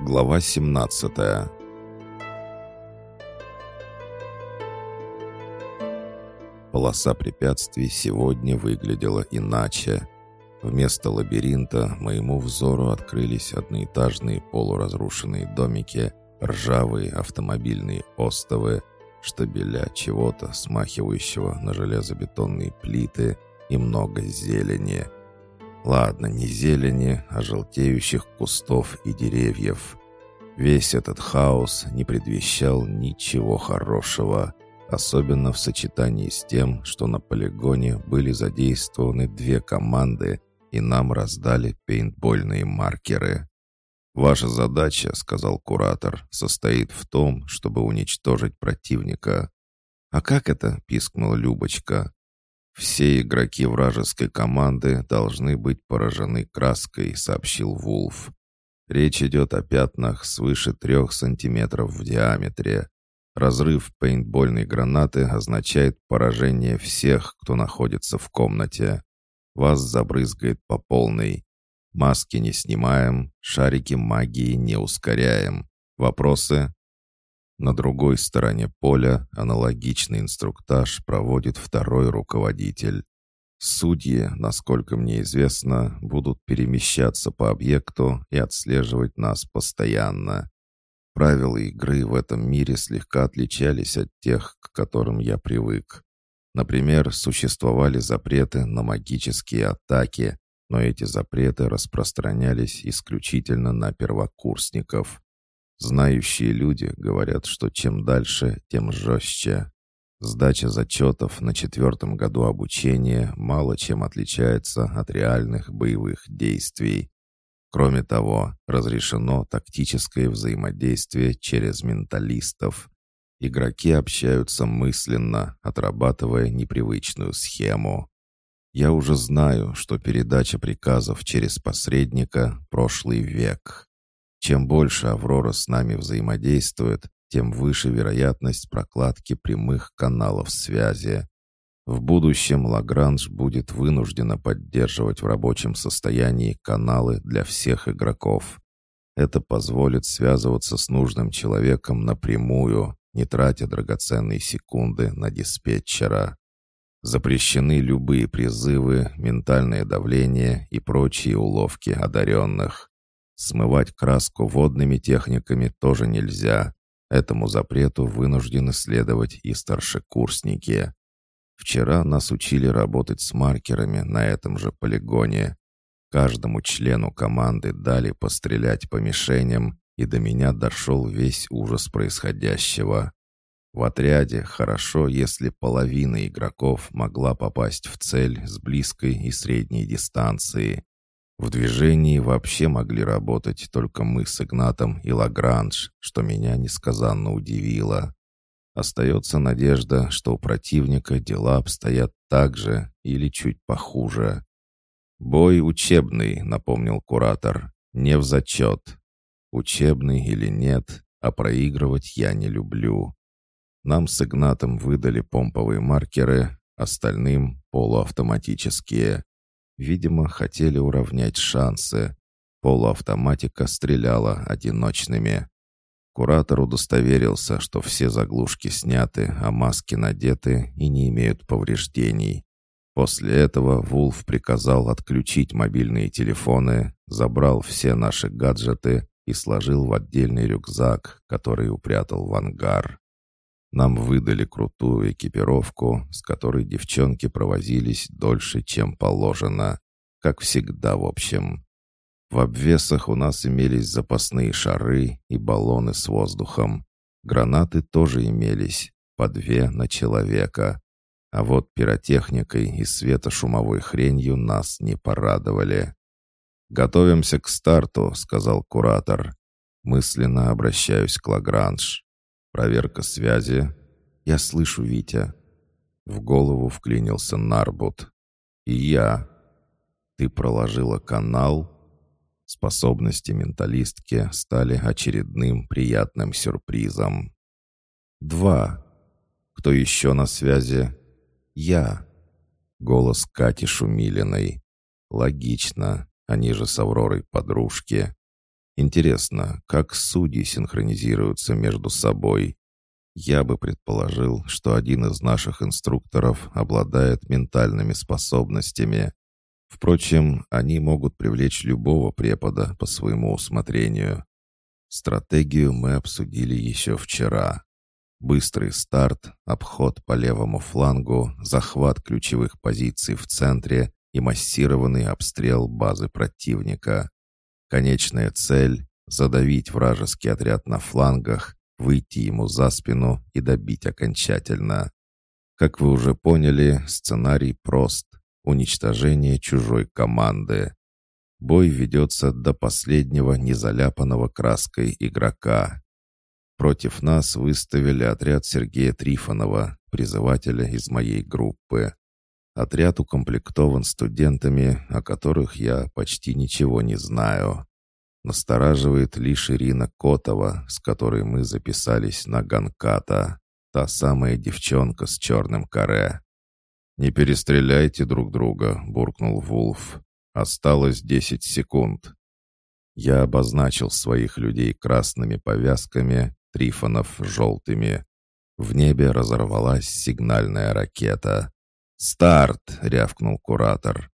Глава 17 Полоса препятствий сегодня выглядела иначе. Вместо лабиринта моему взору открылись одноэтажные полуразрушенные домики, ржавые автомобильные остовы, штабеля чего-то, смахивающего на железобетонные плиты и много зелени — Ладно, не зелени, а желтеющих кустов и деревьев. Весь этот хаос не предвещал ничего хорошего, особенно в сочетании с тем, что на полигоне были задействованы две команды и нам раздали пейнтбольные маркеры. «Ваша задача, — сказал куратор, — состоит в том, чтобы уничтожить противника». «А как это?» — пискнула Любочка. «Все игроки вражеской команды должны быть поражены краской», — сообщил Вулф. «Речь идет о пятнах свыше трех сантиметров в диаметре. Разрыв пейнтбольной гранаты означает поражение всех, кто находится в комнате. Вас забрызгает по полной. Маски не снимаем, шарики магии не ускоряем. Вопросы?» На другой стороне поля аналогичный инструктаж проводит второй руководитель. Судьи, насколько мне известно, будут перемещаться по объекту и отслеживать нас постоянно. Правила игры в этом мире слегка отличались от тех, к которым я привык. Например, существовали запреты на магические атаки, но эти запреты распространялись исключительно на первокурсников. Знающие люди говорят, что чем дальше, тем жестче. Сдача зачетов на четвертом году обучения мало чем отличается от реальных боевых действий. Кроме того, разрешено тактическое взаимодействие через менталистов. Игроки общаются мысленно, отрабатывая непривычную схему. Я уже знаю, что передача приказов через посредника – прошлый век. Чем больше Аврора с нами взаимодействует, тем выше вероятность прокладки прямых каналов связи. В будущем Лагранж будет вынуждена поддерживать в рабочем состоянии каналы для всех игроков. Это позволит связываться с нужным человеком напрямую, не тратя драгоценные секунды на диспетчера. Запрещены любые призывы, ментальное давление и прочие уловки одаренных. Смывать краску водными техниками тоже нельзя. Этому запрету вынуждены следовать и старшекурсники. Вчера нас учили работать с маркерами на этом же полигоне. Каждому члену команды дали пострелять по мишеням, и до меня дошел весь ужас происходящего. В отряде хорошо, если половина игроков могла попасть в цель с близкой и средней дистанции. В движении вообще могли работать только мы с Игнатом и Лагранж, что меня несказанно удивило. Остается надежда, что у противника дела обстоят так же или чуть похуже. «Бой учебный», — напомнил куратор, — «не в зачет. Учебный или нет, а проигрывать я не люблю. Нам с Игнатом выдали помповые маркеры, остальным — полуавтоматические. Видимо, хотели уравнять шансы. Полуавтоматика стреляла одиночными. Куратор удостоверился, что все заглушки сняты, а маски надеты и не имеют повреждений. После этого Вулф приказал отключить мобильные телефоны, забрал все наши гаджеты и сложил в отдельный рюкзак, который упрятал в ангар. Нам выдали крутую экипировку, с которой девчонки провозились дольше, чем положено. Как всегда, в общем. В обвесах у нас имелись запасные шары и баллоны с воздухом. Гранаты тоже имелись, по две на человека. А вот пиротехникой и светошумовой хренью нас не порадовали. «Готовимся к старту», — сказал куратор. Мысленно обращаюсь к Лагранж. Проверка связи. Я слышу Витя. В голову вклинился Нарбут. И я. Ты проложила канал? Способности менталистки стали очередным приятным сюрпризом. Два. Кто еще на связи? Я. Голос Кати Шумилиной. Логично, они же с Авророй подружки. Интересно, как судьи синхронизируются между собой? Я бы предположил, что один из наших инструкторов обладает ментальными способностями. Впрочем, они могут привлечь любого препода по своему усмотрению. Стратегию мы обсудили еще вчера. Быстрый старт, обход по левому флангу, захват ключевых позиций в центре и массированный обстрел базы противника. Конечная цель — задавить вражеский отряд на флангах, выйти ему за спину и добить окончательно. Как вы уже поняли, сценарий прост — уничтожение чужой команды. Бой ведется до последнего незаляпанного краской игрока. Против нас выставили отряд Сергея Трифонова, призывателя из моей группы. Отряд укомплектован студентами, о которых я почти ничего не знаю. Настораживает лишь Ирина Котова, с которой мы записались на Ганката. Та самая девчонка с черным каре. «Не перестреляйте друг друга», — буркнул Вулф. «Осталось десять секунд». Я обозначил своих людей красными повязками, Трифонов — желтыми. В небе разорвалась сигнальная ракета. «Старт!» — рявкнул куратор.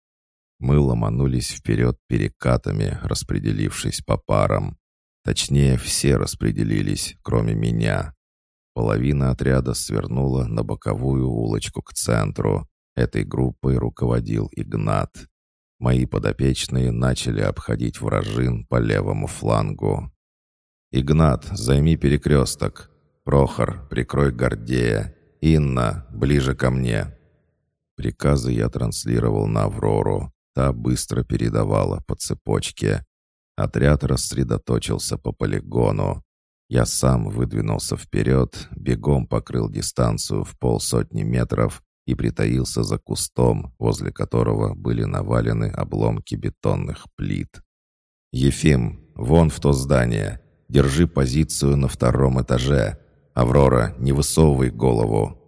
Мы ломанулись вперед перекатами, распределившись по парам. Точнее, все распределились, кроме меня. Половина отряда свернула на боковую улочку к центру. Этой группой руководил Игнат. Мои подопечные начали обходить вражин по левому флангу. «Игнат, займи перекресток. Прохор, прикрой Гордея. Инна, ближе ко мне». Приказы я транслировал на Аврору. Та быстро передавала по цепочке. Отряд рассредоточился по полигону. Я сам выдвинулся вперед, бегом покрыл дистанцию в полсотни метров и притаился за кустом, возле которого были навалены обломки бетонных плит. «Ефим, вон в то здание. Держи позицию на втором этаже. Аврора, не высовывай голову».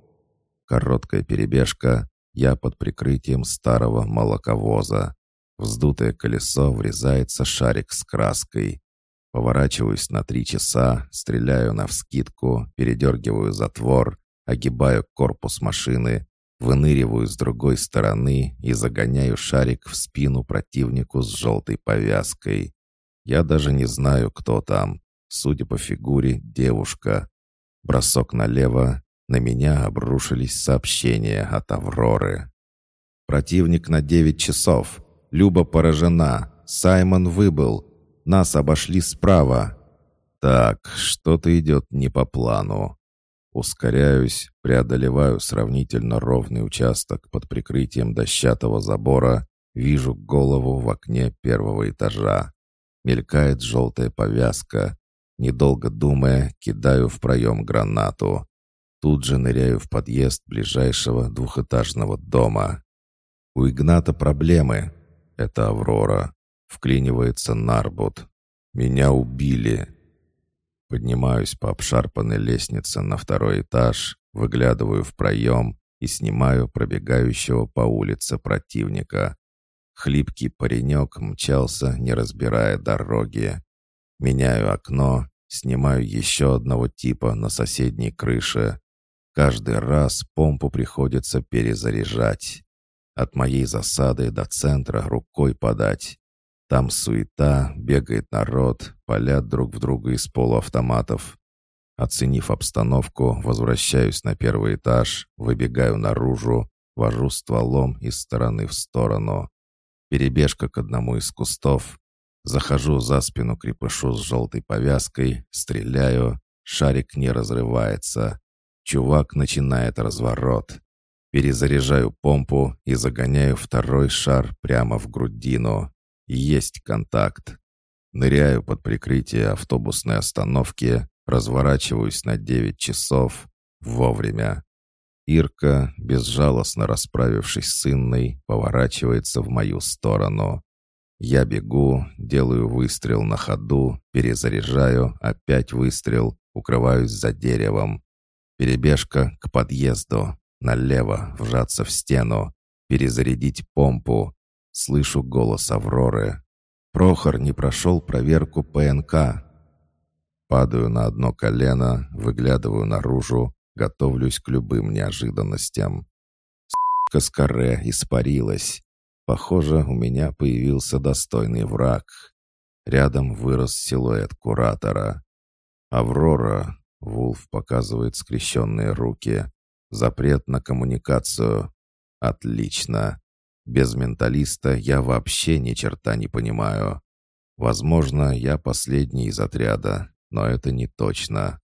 Короткая перебежка, я под прикрытием старого молоковоза. Вздутое колесо врезается шарик с краской. Поворачиваюсь на три часа, стреляю навскидку, передергиваю затвор, огибаю корпус машины, выныриваю с другой стороны и загоняю шарик в спину противнику с желтой повязкой. Я даже не знаю, кто там. Судя по фигуре, девушка. Бросок налево, на меня обрушились сообщения от Авроры. «Противник на девять часов. Люба поражена. Саймон выбыл. Нас обошли справа». «Так, что-то идет не по плану». Ускоряюсь, преодолеваю сравнительно ровный участок под прикрытием дощатого забора, вижу голову в окне первого этажа. Мелькает желтая повязка. Недолго думая, кидаю в проем гранату. Тут же ныряю в подъезд ближайшего двухэтажного дома. У Игната проблемы. Это Аврора. Вклинивается Нарбут. Меня убили. Поднимаюсь по обшарпанной лестнице на второй этаж, выглядываю в проем и снимаю пробегающего по улице противника. Хлипкий паренек мчался, не разбирая дороги. Меняю окно, снимаю еще одного типа на соседней крыше. Каждый раз помпу приходится перезаряжать. От моей засады до центра рукой подать. Там суета, бегает народ, палят друг в друга из полуавтоматов. Оценив обстановку, возвращаюсь на первый этаж, выбегаю наружу, вожу стволом из стороны в сторону. Перебежка к одному из кустов. Захожу за спину крепышу с желтой повязкой, стреляю, шарик не разрывается. Чувак начинает разворот. Перезаряжаю помпу и загоняю второй шар прямо в грудину. Есть контакт. Ныряю под прикрытие автобусной остановки, разворачиваюсь на 9 часов. Вовремя. Ирка, безжалостно расправившись с Инной, поворачивается в мою сторону. Я бегу, делаю выстрел на ходу, перезаряжаю, опять выстрел, укрываюсь за деревом. Перебежка к подъезду. Налево, вжаться в стену. Перезарядить помпу. Слышу голос Авроры. Прохор не прошел проверку ПНК. Падаю на одно колено, выглядываю наружу, готовлюсь к любым неожиданностям. Каскаре испарилась. Похоже, у меня появился достойный враг. Рядом вырос силуэт куратора. «Аврора», — Вулф показывает скрещенные руки. «Запрет на коммуникацию». «Отлично. Без менталиста я вообще ни черта не понимаю. Возможно, я последний из отряда, но это не точно.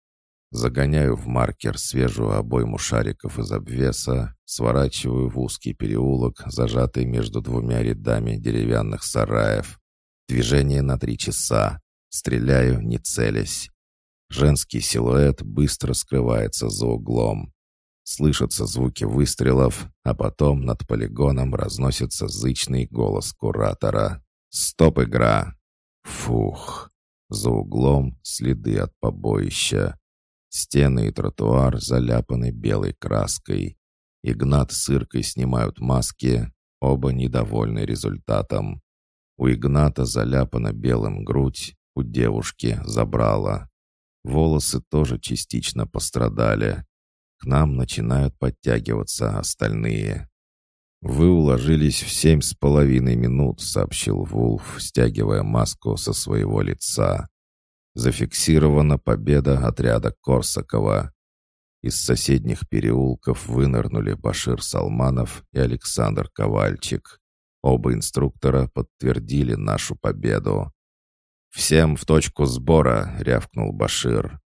Загоняю в маркер свежую обойму шариков из обвеса, сворачиваю в узкий переулок, зажатый между двумя рядами деревянных сараев. Движение на три часа. Стреляю, не целясь. Женский силуэт быстро скрывается за углом. Слышатся звуки выстрелов, а потом над полигоном разносится зычный голос куратора. «Стоп, игра!» Фух! За углом следы от побоища. Стены и тротуар заляпаны белой краской. Игнат с Иркой снимают маски, оба недовольны результатом. У Игната заляпана белым грудь, у девушки забрала. Волосы тоже частично пострадали. К нам начинают подтягиваться остальные. «Вы уложились в семь с половиной минут», — сообщил Вулф, стягивая маску со своего лица. Зафиксирована победа отряда Корсакова. Из соседних переулков вынырнули Башир Салманов и Александр Ковальчик. Оба инструктора подтвердили нашу победу. «Всем в точку сбора!» — рявкнул Башир.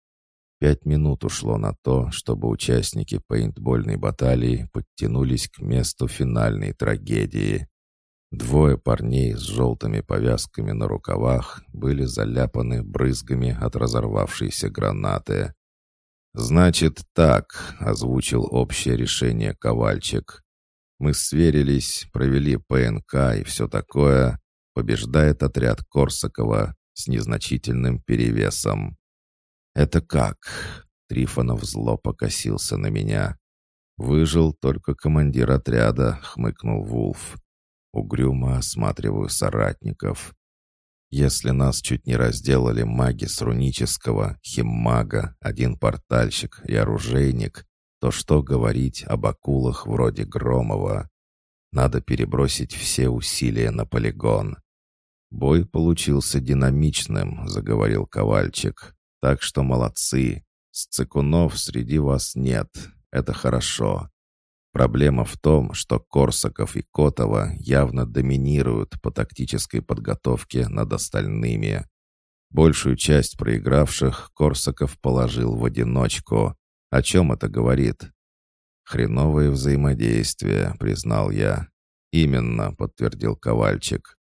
Пять минут ушло на то, чтобы участники пейнтбольной баталии подтянулись к месту финальной трагедии. Двое парней с желтыми повязками на рукавах были заляпаны брызгами от разорвавшейся гранаты. «Значит так», — озвучил общее решение Ковальчик. «Мы сверились, провели ПНК и все такое. Побеждает отряд Корсакова с незначительным перевесом». «Это как?» — Трифонов зло покосился на меня. «Выжил только командир отряда», — хмыкнул Вулф. Угрюмо осматриваю соратников. Если нас чуть не разделали маги с рунического, химмага, один портальщик и оружейник, то что говорить об акулах вроде Громова? Надо перебросить все усилия на полигон. «Бой получился динамичным», — заговорил Ковальчик. «Так что молодцы. Сцикунов среди вас нет. Это хорошо. Проблема в том, что Корсаков и Котова явно доминируют по тактической подготовке над остальными. Большую часть проигравших Корсаков положил в одиночку. О чем это говорит? «Хреновое взаимодействие», — признал я. «Именно», — подтвердил Ковальчик.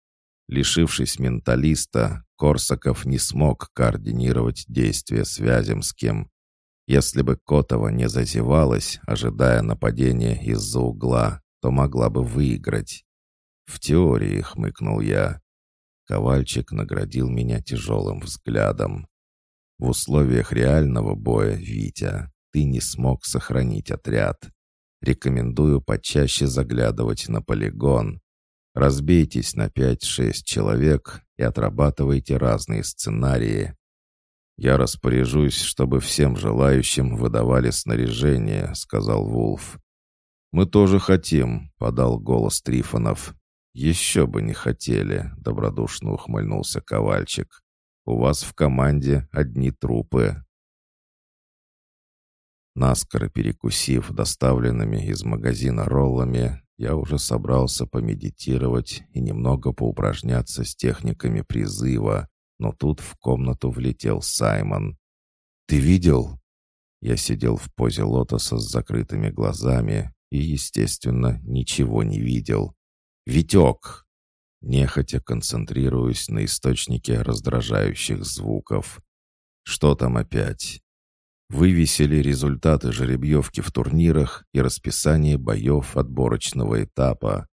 Лишившись менталиста, Корсаков не смог координировать действия с Вяземским. Если бы Котова не зазевалась, ожидая нападения из-за угла, то могла бы выиграть. В теории, хмыкнул я. Ковальчик наградил меня тяжелым взглядом. В условиях реального боя, Витя, ты не смог сохранить отряд. Рекомендую почаще заглядывать на полигон. Разбейтесь на 5-6 человек и отрабатывайте разные сценарии. «Я распоряжусь, чтобы всем желающим выдавали снаряжение», — сказал Вулф. «Мы тоже хотим», — подал голос Трифонов. «Еще бы не хотели», — добродушно ухмыльнулся Ковальчик. «У вас в команде одни трупы». Наскоро перекусив доставленными из магазина роллами, я уже собрался помедитировать и немного поупражняться с техниками призыва, но тут в комнату влетел Саймон. «Ты видел?» Я сидел в позе лотоса с закрытыми глазами и, естественно, ничего не видел. «Витек!» Нехотя концентрируюсь на источнике раздражающих звуков. «Что там опять?» Вывесили результаты жеребьевки в турнирах и расписание боев отборочного этапа.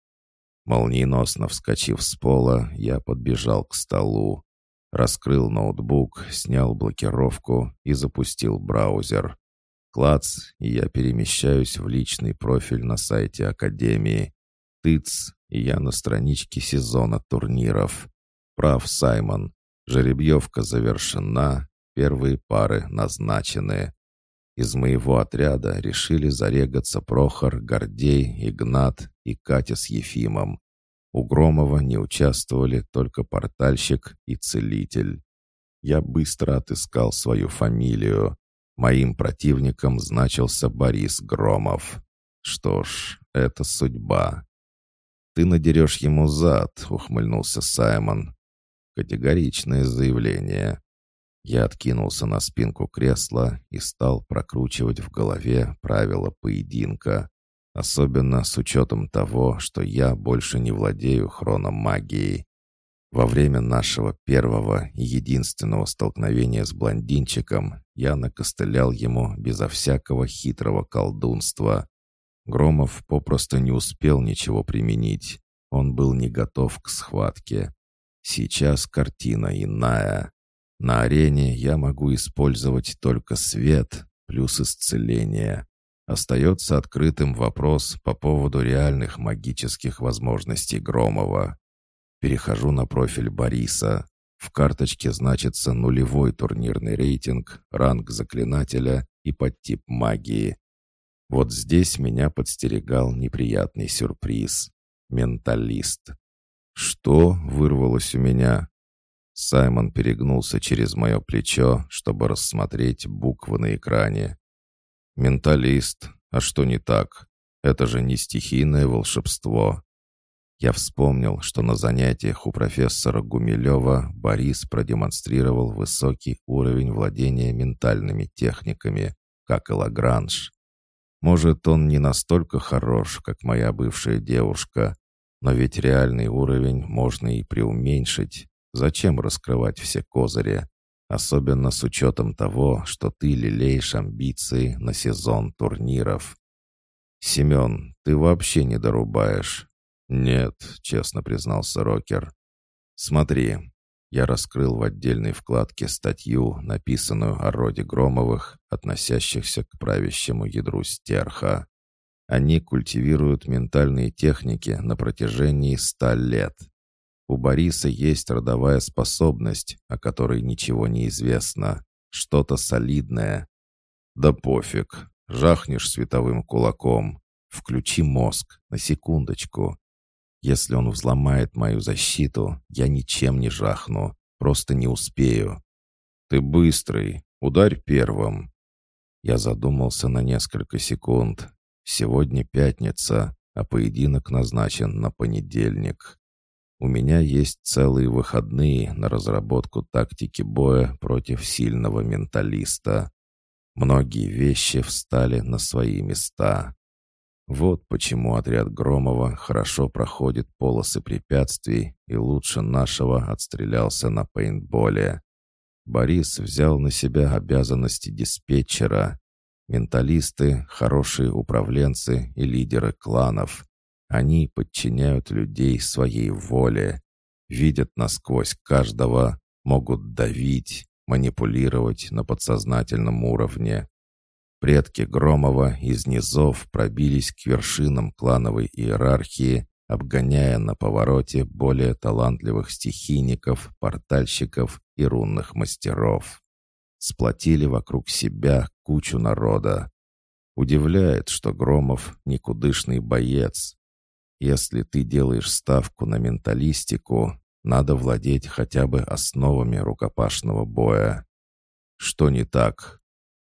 Молниеносно вскочив с пола, я подбежал к столу. Раскрыл ноутбук, снял блокировку и запустил браузер. Клац, и я перемещаюсь в личный профиль на сайте Академии. Тыц, и я на страничке сезона турниров. Прав Саймон. Жеребьевка завершена, первые пары назначены. Из моего отряда решили зарегаться Прохор, Гордей, Игнат и Катя с Ефимом. У Громова не участвовали только портальщик и целитель. Я быстро отыскал свою фамилию. Моим противником значился Борис Громов. Что ж, это судьба. «Ты надерешь ему зад», — ухмыльнулся Саймон. Категоричное заявление. Я откинулся на спинку кресла и стал прокручивать в голове правила поединка, особенно с учетом того, что я больше не владею хрономагией. Во время нашего первого и единственного столкновения с блондинчиком я накостылял ему безо всякого хитрого колдунства. Громов попросту не успел ничего применить. Он был не готов к схватке. Сейчас картина иная. На арене я могу использовать только свет плюс исцеление. Остается открытым вопрос по поводу реальных магических возможностей Громова. Перехожу на профиль Бориса. В карточке значится нулевой турнирный рейтинг, ранг заклинателя и подтип магии. Вот здесь меня подстерегал неприятный сюрприз. Менталист. «Что?» — вырвалось у меня. Саймон перегнулся через мое плечо, чтобы рассмотреть буквы на экране. «Менталист. А что не так? Это же не стихийное волшебство». Я вспомнил, что на занятиях у профессора Гумилева Борис продемонстрировал высокий уровень владения ментальными техниками, как и Лагранж. Может, он не настолько хорош, как моя бывшая девушка, но ведь реальный уровень можно и преуменьшить, Зачем раскрывать все козыри? Особенно с учетом того, что ты лелеешь амбиции на сезон турниров. «Семен, ты вообще не дорубаешь». «Нет», — честно признался Рокер. «Смотри, я раскрыл в отдельной вкладке статью, написанную о роде Громовых, относящихся к правящему ядру стерха. Они культивируют ментальные техники на протяжении ста лет. У Бориса есть родовая способность, о которой ничего не известно. Что-то солидное. Да пофиг. Жахнешь световым кулаком. Включи мозг. На секундочку. Если он взломает мою защиту, я ничем не жахну. Просто не успею. Ты быстрый. Ударь первым. Я задумался на несколько секунд. Сегодня пятница, а поединок назначен на понедельник. У меня есть целые выходные на разработку тактики боя против сильного менталиста. Многие вещи встали на свои места. Вот почему отряд Громова хорошо проходит полосы препятствий и лучше нашего отстрелялся на пейнтболе. Борис взял на себя обязанности диспетчера. Менталисты — хорошие управленцы и лидеры кланов. Они подчиняют людей своей воле, видят насквозь каждого, могут давить, манипулировать на подсознательном уровне. Предки Громова из низов пробились к вершинам клановой иерархии, обгоняя на повороте более талантливых стихийников, портальщиков и рунных мастеров. Сплотили вокруг себя кучу народа. Удивляет, что Громов — никудышный боец, если ты делаешь ставку на менталистику, надо владеть хотя бы основами рукопашного боя. Что не так?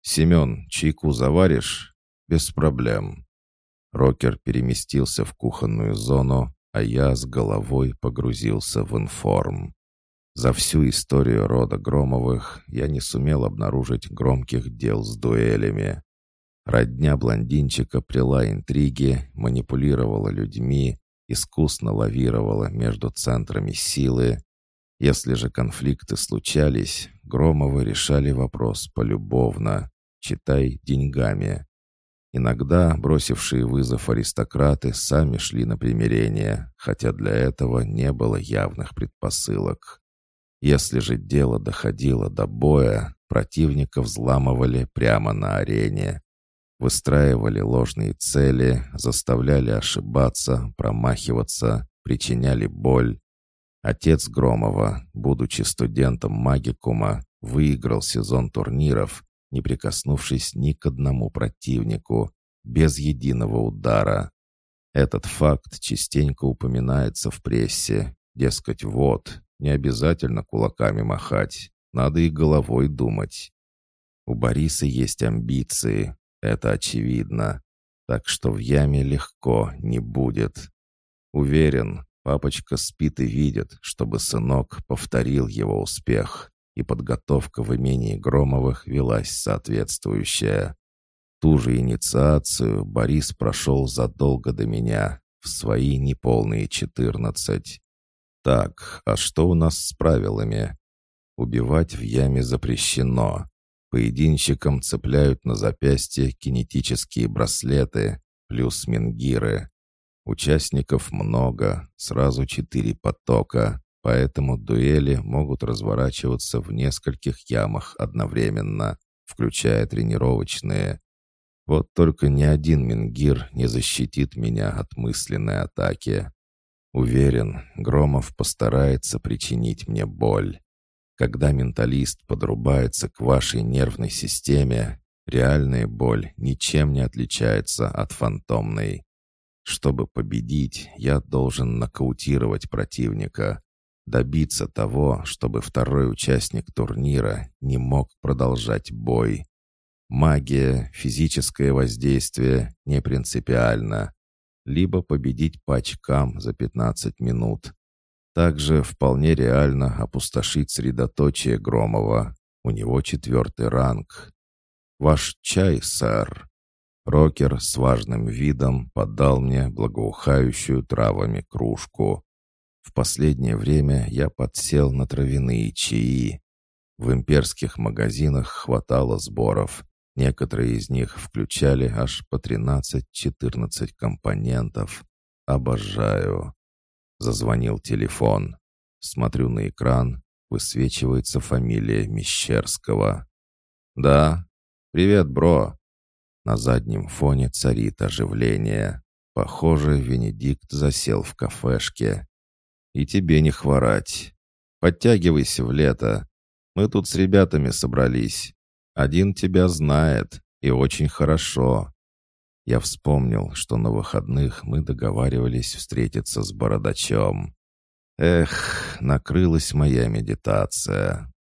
Семен, чайку заваришь? Без проблем. Рокер переместился в кухонную зону, а я с головой погрузился в информ. За всю историю рода Громовых я не сумел обнаружить громких дел с дуэлями. Родня блондинчика прила интриги, манипулировала людьми, искусно лавировала между центрами силы. Если же конфликты случались, Громовы решали вопрос полюбовно, читай деньгами. Иногда бросившие вызов аристократы сами шли на примирение, хотя для этого не было явных предпосылок. Если же дело доходило до боя, противника взламывали прямо на арене. Выстраивали ложные цели, заставляли ошибаться, промахиваться, причиняли боль. Отец Громова, будучи студентом магикума, выиграл сезон турниров, не прикоснувшись ни к одному противнику, без единого удара. Этот факт частенько упоминается в прессе. Дескать, вот, не обязательно кулаками махать, надо и головой думать. У Бориса есть амбиции, это очевидно. Так что в яме легко не будет. Уверен, папочка спит и видит, чтобы сынок повторил его успех, и подготовка в имении Громовых велась соответствующая. Ту же инициацию Борис прошел задолго до меня, в свои неполные четырнадцать. Так, а что у нас с правилами? Убивать в яме запрещено. Поединщикам цепляют на запястье кинетические браслеты, плюс менгиры. Участников много, сразу четыре потока, поэтому дуэли могут разворачиваться в нескольких ямах одновременно, включая тренировочные. Вот только ни один Мингир не защитит меня от мысленной атаки. Уверен, Громов постарается причинить мне боль. Когда менталист подрубается к вашей нервной системе, реальная боль ничем не отличается от фантомной. Чтобы победить, я должен нокаутировать противника, добиться того, чтобы второй участник турнира не мог продолжать бой. Магия, физическое воздействие не принципиально. Либо победить по очкам за 15 минут. Также вполне реально опустошить средоточие Громова. У него четвертый ранг. «Ваш чай, сэр». Рокер с важным видом подал мне благоухающую травами кружку. В последнее время я подсел на травяные чаи. В имперских магазинах хватало сборов, Некоторые из них включали аж по 13-14 компонентов. Обожаю. Зазвонил телефон. Смотрю на экран. Высвечивается фамилия Мещерского. «Да? Привет, бро!» На заднем фоне царит оживление. Похоже, Венедикт засел в кафешке. «И тебе не хворать. Подтягивайся в лето. Мы тут с ребятами собрались. Один тебя знает, и очень хорошо. Я вспомнил, что на выходных мы договаривались встретиться с бородачом. Эх, накрылась моя медитация.